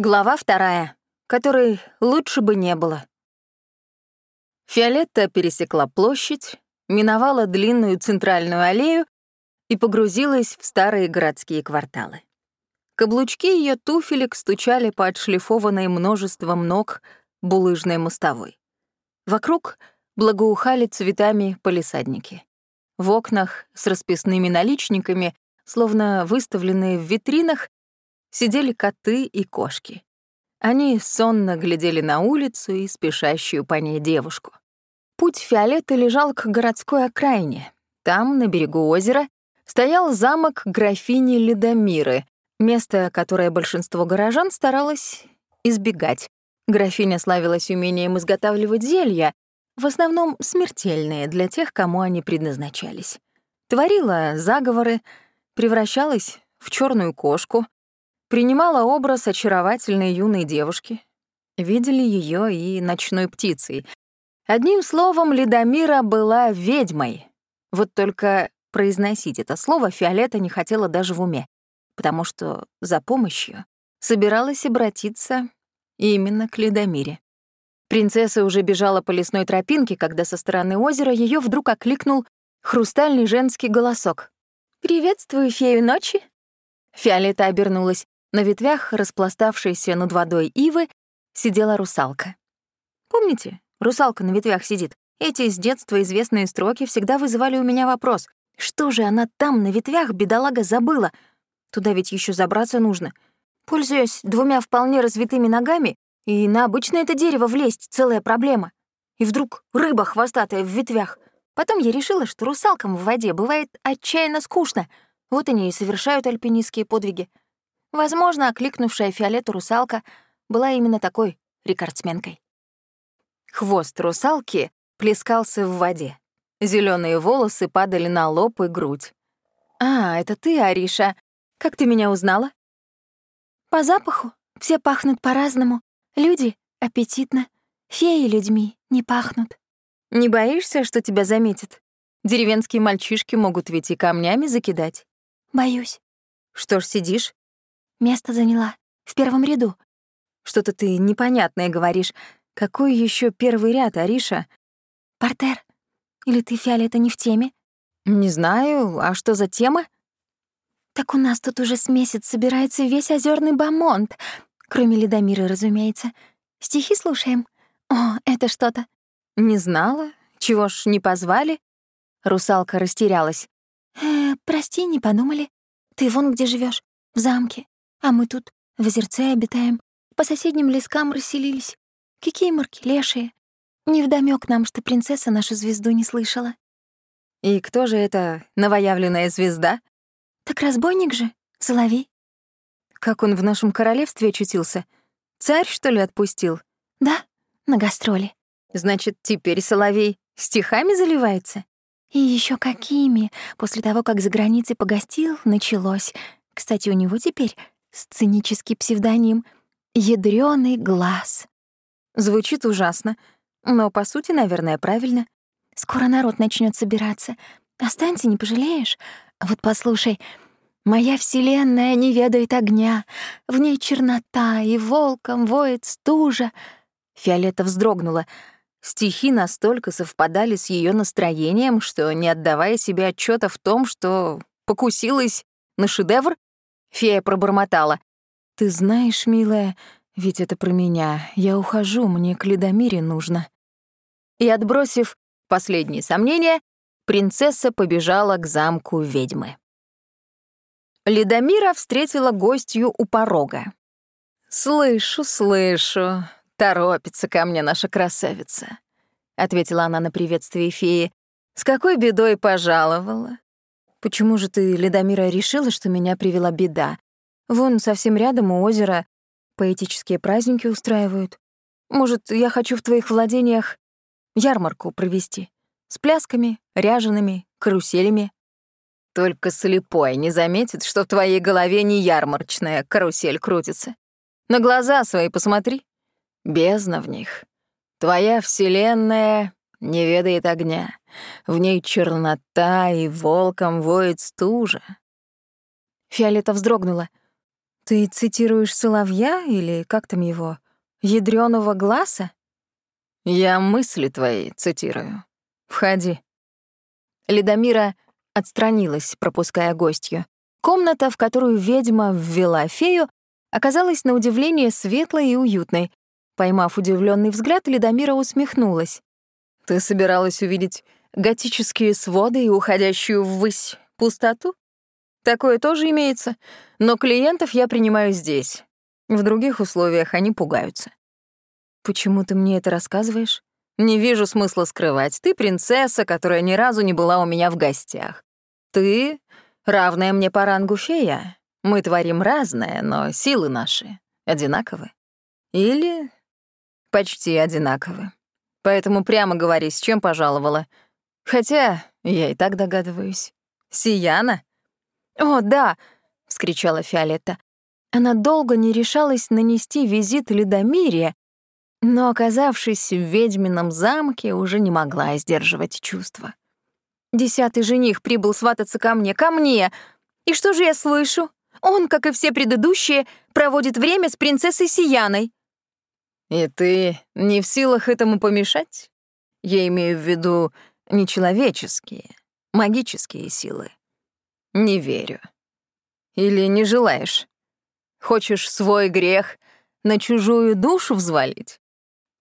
Глава вторая, которой лучше бы не было. Фиолетта пересекла площадь, миновала длинную центральную аллею и погрузилась в старые городские кварталы. Каблучки ее туфелек стучали по отшлифованной множеством ног булыжной мостовой. Вокруг благоухали цветами полисадники. В окнах с расписными наличниками, словно выставленные в витринах, сидели коты и кошки. Они сонно глядели на улицу и спешащую по ней девушку. Путь Фиолетты лежал к городской окраине. Там, на берегу озера, стоял замок графини Ледомиры, место, которое большинство горожан старалось избегать. Графиня славилась умением изготавливать зелья, в основном смертельные для тех, кому они предназначались. Творила заговоры, превращалась в черную кошку, принимала образ очаровательной юной девушки. Видели ее и ночной птицей. Одним словом, Ледомира была ведьмой. Вот только произносить это слово Фиолета не хотела даже в уме, потому что за помощью собиралась обратиться именно к Ледомире. Принцесса уже бежала по лесной тропинке, когда со стороны озера ее вдруг окликнул хрустальный женский голосок. «Приветствую, фею ночи!» Фиолета обернулась. На ветвях, распластавшейся над водой ивы, сидела русалка. Помните, русалка на ветвях сидит? Эти с детства известные строки всегда вызывали у меня вопрос. Что же она там на ветвях, бедолага, забыла? Туда ведь еще забраться нужно. Пользуясь двумя вполне развитыми ногами, и на обычное это дерево влезть — целая проблема. И вдруг рыба хвостатая в ветвях. Потом я решила, что русалкам в воде бывает отчаянно скучно. Вот они и совершают альпинистские подвиги. Возможно, окликнувшая Фиолету русалка была именно такой рекордсменкой. Хвост русалки плескался в воде. Зеленые волосы падали на лоб и грудь. «А, это ты, Ариша. Как ты меня узнала?» «По запаху. Все пахнут по-разному. Люди — аппетитно. Феи людьми не пахнут». «Не боишься, что тебя заметят? Деревенские мальчишки могут ведь и камнями закидать». «Боюсь». «Что ж сидишь? Место заняла. В первом ряду. Что-то ты непонятное говоришь. Какой еще первый ряд, Ариша? Портер. Или ты, Фиолета, не в теме? Не знаю. А что за тема? Так у нас тут уже с месяц собирается весь озерный бамонт. Кроме Ледомира, разумеется. Стихи слушаем. О, это что-то. Не знала. Чего ж не позвали? Русалка растерялась. Э, прости, не подумали. Ты вон где живешь, в замке. А мы тут в озерце обитаем, по соседним лескам расселились. Кикиморки, лешие. Невдомёк нам, что принцесса нашу звезду не слышала. И кто же эта новоявленная звезда? Так разбойник же, Соловей. Как он в нашем королевстве очутился? Царь, что ли, отпустил? Да, на гастроли. Значит, теперь Соловей стихами заливается? И еще какими? После того, как за границей погостил, началось. Кстати, у него теперь Сценический псевдоним «Ядрёный глаз». Звучит ужасно, но, по сути, наверное, правильно. Скоро народ начнет собираться. Останься, не пожалеешь. Вот послушай. «Моя вселенная не ведает огня, в ней чернота, и волком воет стужа». Фиолетта вздрогнула. Стихи настолько совпадали с ее настроением, что, не отдавая себе отчета в том, что покусилась на шедевр, Фея пробормотала. «Ты знаешь, милая, ведь это про меня. Я ухожу, мне к Ледомире нужно». И, отбросив последние сомнения, принцесса побежала к замку ведьмы. Ледомира встретила гостью у порога. «Слышу, слышу, торопится ко мне наша красавица», — ответила она на приветствие феи. «С какой бедой пожаловала?» Почему же ты, Ледомира, решила, что меня привела беда? Вон совсем рядом у озера поэтические праздники устраивают. Может, я хочу в твоих владениях ярмарку провести? С плясками, ряжеными, каруселями. Только слепой не заметит, что в твоей голове не ярмарочная карусель крутится. На глаза свои посмотри. Бездна в них. Твоя вселенная не ведает огня. В ней чернота и волком воет стужа. Фиолета вздрогнула. Ты цитируешь Соловья или как там его? Ядрёного глаза? Я мысли твои цитирую. Входи. Ледомира отстранилась, пропуская гостью. Комната, в которую ведьма ввела фею, оказалась на удивление светлой и уютной. Поймав удивленный взгляд, Ледомира усмехнулась. «Ты собиралась увидеть готические своды и уходящую ввысь пустоту? Такое тоже имеется, но клиентов я принимаю здесь. В других условиях они пугаются. Почему ты мне это рассказываешь? Не вижу смысла скрывать. Ты принцесса, которая ни разу не была у меня в гостях. Ты — равная мне по рангу фея. Мы творим разное, но силы наши одинаковы. Или почти одинаковы. Поэтому прямо говори, с чем пожаловала. Хотя я и так догадываюсь. Сияна? «О, да!» — вскричала Фиолетта. Она долго не решалась нанести визит Ледомире, но, оказавшись в ведьмином замке, уже не могла сдерживать чувства. Десятый жених прибыл свататься ко мне, ко мне. И что же я слышу? Он, как и все предыдущие, проводит время с принцессой Сияной. И ты не в силах этому помешать? Я имею в виду нечеловеческие, магические силы. Не верю. Или не желаешь? Хочешь свой грех на чужую душу взвалить?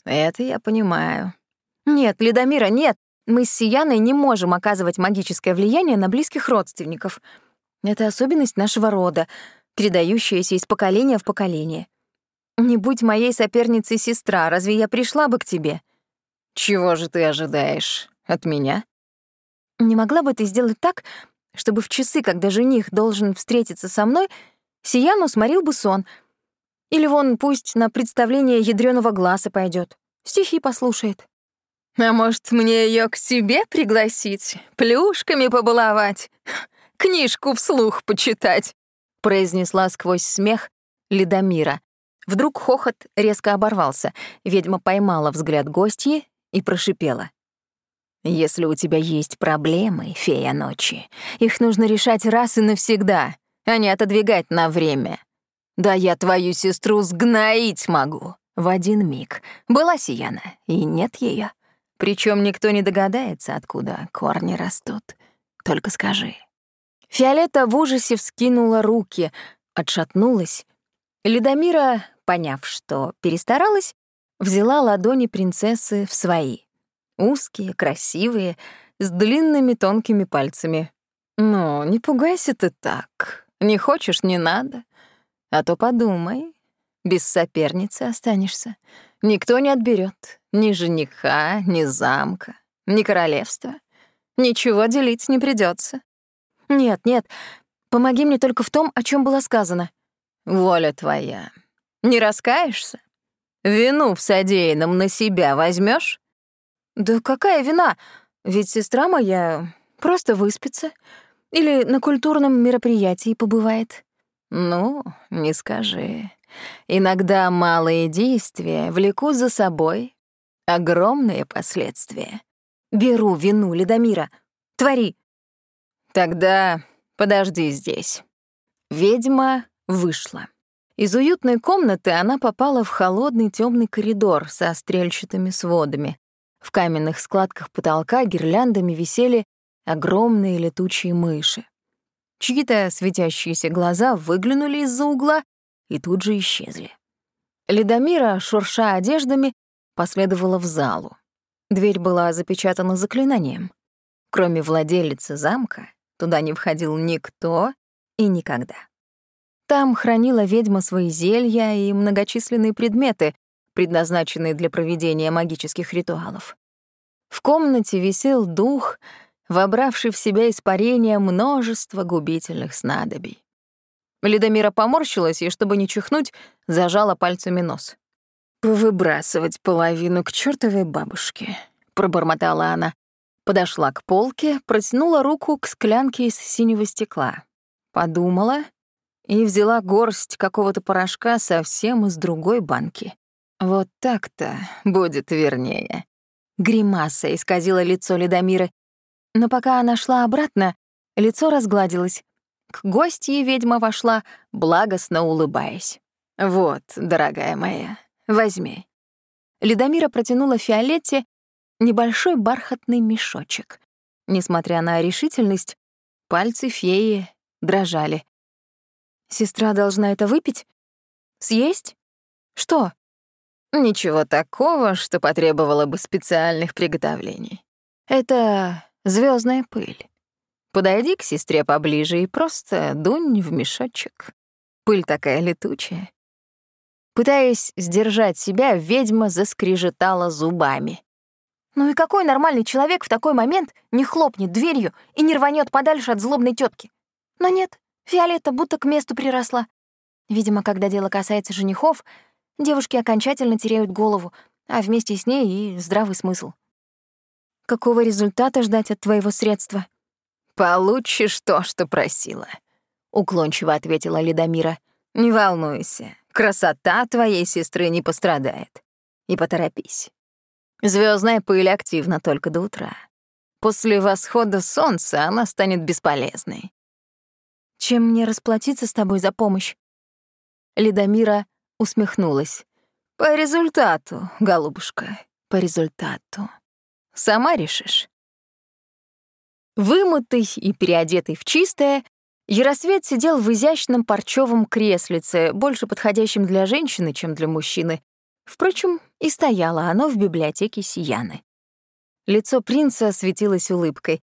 Это я понимаю. Нет, Ледомира, нет. Мы с Сияной не можем оказывать магическое влияние на близких родственников. Это особенность нашего рода, передающаяся из поколения в поколение. Не будь моей соперницей сестра, разве я пришла бы к тебе? Чего же ты ожидаешь от меня? Не могла бы ты сделать так, чтобы в часы, когда жених должен встретиться со мной, Сияну сморил бы сон. Или вон пусть на представление ядрёного глаза пойдет, стихи послушает. А может, мне ее к себе пригласить, плюшками побаловать, книжку вслух почитать? произнесла сквозь смех Ледомира. Вдруг хохот резко оборвался. Ведьма поймала взгляд гостьи и прошипела. «Если у тебя есть проблемы, фея ночи, их нужно решать раз и навсегда, а не отодвигать на время. Да я твою сестру сгноить могу в один миг. Была Сияна, и нет ее. Причем никто не догадается, откуда корни растут. Только скажи». Фиолетта в ужасе вскинула руки, отшатнулась. Ледомира поняв, что перестаралась, взяла ладони принцессы в свои. Узкие, красивые, с длинными тонкими пальцами. «Ну, не пугайся ты так. Не хочешь — не надо. А то подумай, без соперницы останешься. Никто не отберет ни жениха, ни замка, ни королевства. Ничего делить не придется. Нет, нет, помоги мне только в том, о чем было сказано. Воля твоя. Не раскаешься? Вину в содеянном на себя возьмешь? Да какая вина? Ведь сестра моя просто выспится или на культурном мероприятии побывает. Ну, не скажи. Иногда малые действия влекут за собой огромные последствия. Беру вину Ледомира. Твори. Тогда подожди здесь. Ведьма вышла. Из уютной комнаты она попала в холодный темный коридор со стрельчатыми сводами. В каменных складках потолка гирляндами висели огромные летучие мыши. Чьи-то светящиеся глаза выглянули из-за угла и тут же исчезли. Ледомира, шурша одеждами, последовала в залу. Дверь была запечатана заклинанием. Кроме владелицы замка, туда не входил никто и никогда. Там хранила ведьма свои зелья и многочисленные предметы, предназначенные для проведения магических ритуалов. В комнате висел дух, вобравший в себя испарение множества губительных снадобий. Ледомира поморщилась и, чтобы не чихнуть, зажала пальцами нос. «Выбрасывать половину к чертовой бабушке», — пробормотала она. Подошла к полке, протянула руку к склянке из синего стекла. Подумала и взяла горсть какого-то порошка совсем из другой банки. Вот так-то будет вернее. Гримаса исказила лицо Ледомиры, но пока она шла обратно, лицо разгладилось. К гостье ведьма вошла, благостно улыбаясь. «Вот, дорогая моя, возьми». Ледомира протянула Фиолетте небольшой бархатный мешочек. Несмотря на решительность, пальцы феи дрожали. «Сестра должна это выпить? Съесть? Что?» «Ничего такого, что потребовало бы специальных приготовлений. Это звездная пыль. Подойди к сестре поближе и просто дунь в мешочек. Пыль такая летучая». Пытаясь сдержать себя, ведьма заскрежетала зубами. Ну и какой нормальный человек в такой момент не хлопнет дверью и не рванет подальше от злобной тетки? Но нет, Фиолетта будто к месту приросла. Видимо, когда дело касается женихов, девушки окончательно теряют голову, а вместе с ней и здравый смысл. Какого результата ждать от твоего средства? «Получишь то, что просила», — уклончиво ответила Ледомира. «Не волнуйся, красота твоей сестры не пострадает. И поторопись. Звездная пыль активна только до утра. После восхода солнца она станет бесполезной. Чем мне расплатиться с тобой за помощь? Ледомира усмехнулась. По результату, голубушка, по результату. Сама решишь. Вымытый и переодетый в чистое, Яросвет сидел в изящном парчевом креслице, больше подходящем для женщины, чем для мужчины, Впрочем, и стояло оно в библиотеке Сияны. Лицо принца осветилось улыбкой.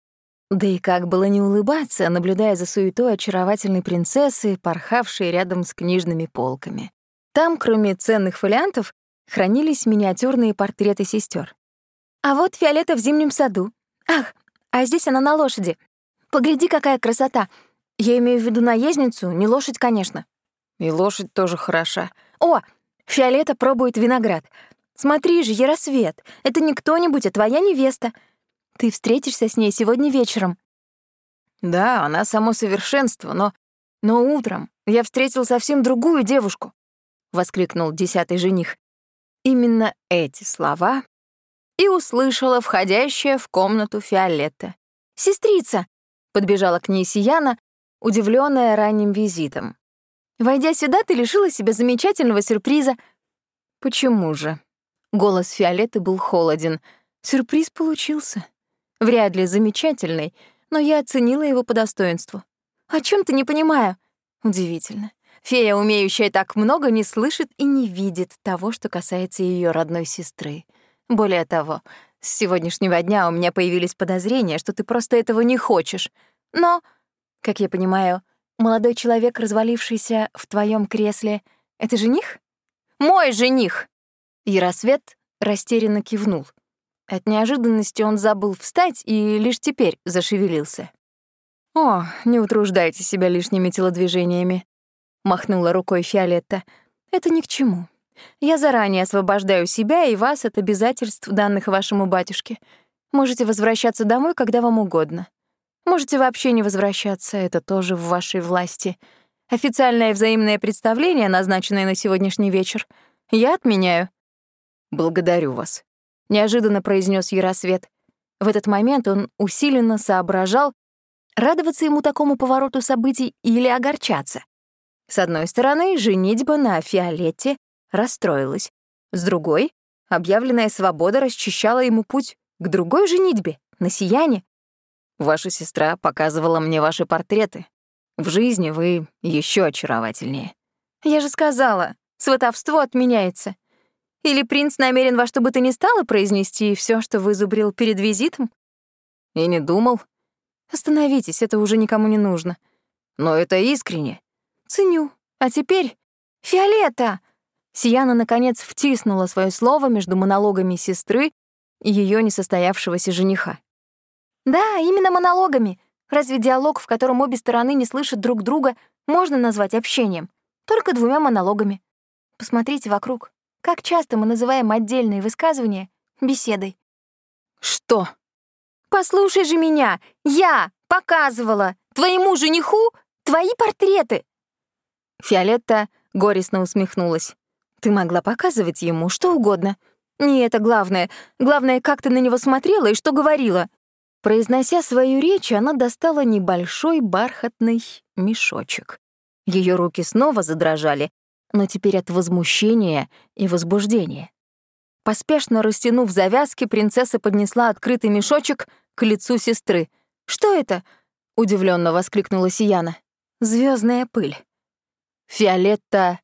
Да и как было не улыбаться, наблюдая за суетой очаровательной принцессы, порхавшей рядом с книжными полками. Там, кроме ценных фолиантов, хранились миниатюрные портреты сестер. А вот Фиолета в зимнем саду. Ах, а здесь она на лошади. Погляди, какая красота. Я имею в виду наездницу, не лошадь, конечно. И лошадь тоже хороша. О, Фиолета пробует виноград. Смотри же, Яросвет, это не кто-нибудь, а твоя невеста. Ты встретишься с ней сегодня вечером. Да, она само совершенство, но... Но утром я встретил совсем другую девушку, — воскликнул десятый жених. Именно эти слова и услышала входящая в комнату Фиолетта. «Сестрица!» — подбежала к ней Сияна, удивленная ранним визитом. Войдя сюда, ты лишила себя замечательного сюрприза. Почему же? Голос Фиолеты был холоден. Сюрприз получился. Вряд ли замечательный, но я оценила его по достоинству. О чем ты не понимаю? Удивительно. Фея, умеющая так много, не слышит и не видит того, что касается ее родной сестры. Более того, с сегодняшнего дня у меня появились подозрения, что ты просто этого не хочешь. Но, как я понимаю, Молодой человек, развалившийся в твоем кресле, — это жених? Мой жених! Яросвет растерянно кивнул. От неожиданности он забыл встать и лишь теперь зашевелился. «О, не утруждайте себя лишними телодвижениями», — махнула рукой Фиолетта. «Это ни к чему. Я заранее освобождаю себя и вас от обязательств, данных вашему батюшке. Можете возвращаться домой, когда вам угодно. Можете вообще не возвращаться, это тоже в вашей власти. Официальное взаимное представление, назначенное на сегодняшний вечер, я отменяю. Благодарю вас, неожиданно произнес Яросвет. В этот момент он усиленно соображал, радоваться ему такому повороту событий или огорчаться. С одной стороны, женитьба на Фиолетте расстроилась. С другой, объявленная свобода расчищала ему путь к другой женитьбе, на сияние. Ваша сестра показывала мне ваши портреты. В жизни вы еще очаровательнее. Я же сказала, сватовство отменяется. Или принц намерен во что бы то ни стало произнести все, что вызубрил перед визитом? И не думал. Остановитесь, это уже никому не нужно. Но это искренне. Ценю. А теперь... Фиолета! Сияна, наконец, втиснула свое слово между монологами сестры и ее несостоявшегося жениха. Да, именно монологами. Разве диалог, в котором обе стороны не слышат друг друга, можно назвать общением? Только двумя монологами. Посмотрите вокруг. Как часто мы называем отдельные высказывания беседой. Что? Послушай же меня. Я показывала твоему жениху твои портреты. Фиолетта горестно усмехнулась. Ты могла показывать ему что угодно. Не это главное. Главное, как ты на него смотрела и что говорила. Произнося свою речь, она достала небольшой бархатный мешочек. Ее руки снова задрожали, но теперь от возмущения и возбуждения. Поспешно растянув завязки, принцесса поднесла открытый мешочек к лицу сестры. «Что это?» — удивленно воскликнула Сияна. Звездная пыль». Фиолетта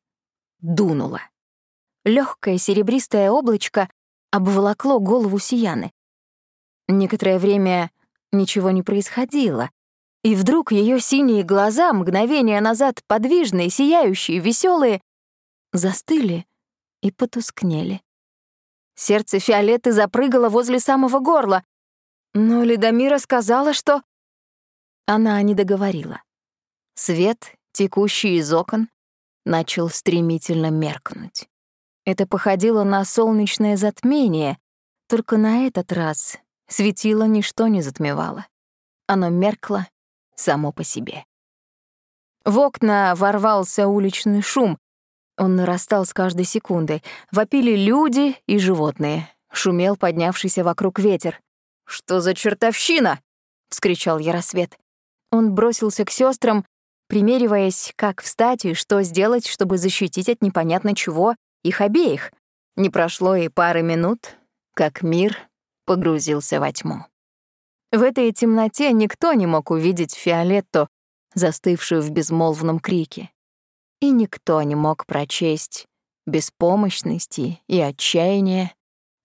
дунула. Легкое серебристое облачко обволокло голову Сияны. Некоторое время ничего не происходило, и вдруг ее синие глаза, мгновение назад подвижные, сияющие, веселые, застыли и потускнели. Сердце Фиолетты запрыгало возле самого горла, но Ледомира сказала, что... Она не договорила. Свет, текущий из окон, начал стремительно меркнуть. Это походило на солнечное затмение, только на этот раз светило ничто не затмевало. Оно меркло само по себе. В окна ворвался уличный шум. Он нарастал с каждой секундой. Вопили люди и животные. Шумел поднявшийся вокруг ветер. «Что за чертовщина?» — вскричал Яросвет. Он бросился к сестрам, примериваясь, как встать и что сделать, чтобы защитить от непонятно чего их обеих. Не прошло и пары минут, как мир погрузился во тьму. В этой темноте никто не мог увидеть Фиолетту, застывшую в безмолвном крике. И никто не мог прочесть беспомощности и отчаяния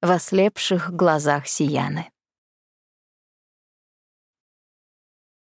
в ослепших глазах Сияны.